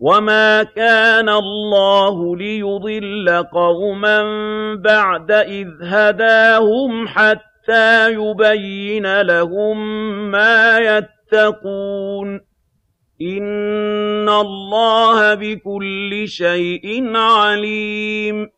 وَمَا كَانَ اللَّهُ لِيُضِلَّ قَوْمًا بَعْدَ إِذْ هَدَاهُمْ حَتَّىٰ يُبَيِّنَ لَهُم مَّا يَتَّقُونَ ۚ إِنَّ اللَّهَ بِكُلِّ شَيْءٍ عَلِيمٌ